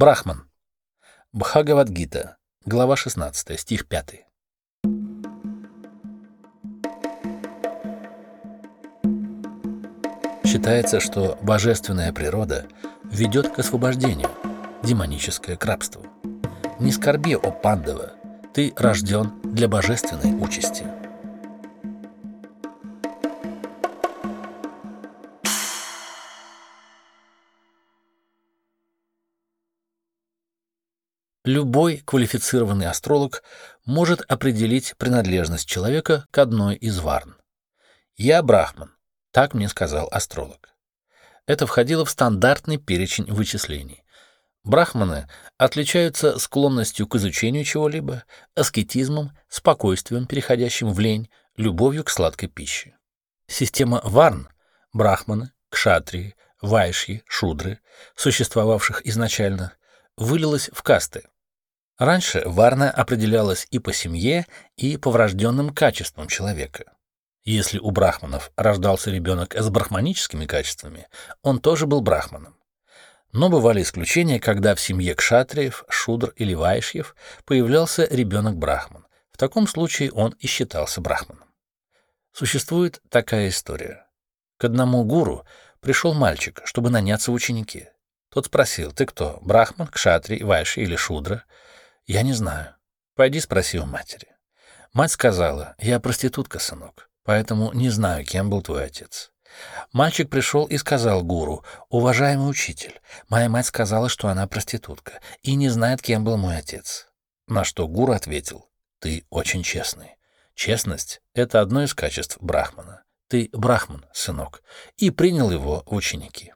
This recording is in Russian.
Брахман. Бхагавадгита. Глава 16, стих 5. Считается, что божественная природа ведет к освобождению, демоническое к рабству. Не скорби, о Пандава, ты рожден для божественной участи. Любой квалифицированный астролог может определить принадлежность человека к одной из варн. Я брахман, так мне сказал астролог. Это входило в стандартный перечень вычислений. Брахманы отличаются склонностью к изучению чего-либо, аскетизмом, спокойствием, переходящим в лень, любовью к сладкой пище. Система варн — брахманы, кшатрии, вайшьи, шудры, существовавших изначально, вылилась в касты — Раньше варна определялась и по семье, и по врожденным качествам человека. Если у брахманов рождался ребенок с брахманическими качествами, он тоже был брахманом. Но бывали исключения, когда в семье кшатриев, шудр или вайшьев появлялся ребенок-брахман. В таком случае он и считался брахманом. Существует такая история. К одному гуру пришел мальчик, чтобы наняться в ученики. Тот спросил, ты кто, брахман, кшатрий, вайши или шудра? Я не знаю. Пойди спроси у матери. Мать сказала, я проститутка, сынок, поэтому не знаю, кем был твой отец. Мальчик пришел и сказал гуру, «Уважаемый учитель, моя мать сказала, что она проститутка и не знает, кем был мой отец». На что гуру ответил, «Ты очень честный. Честность — это одно из качеств брахмана. Ты брахман, сынок», и принял его в ученики.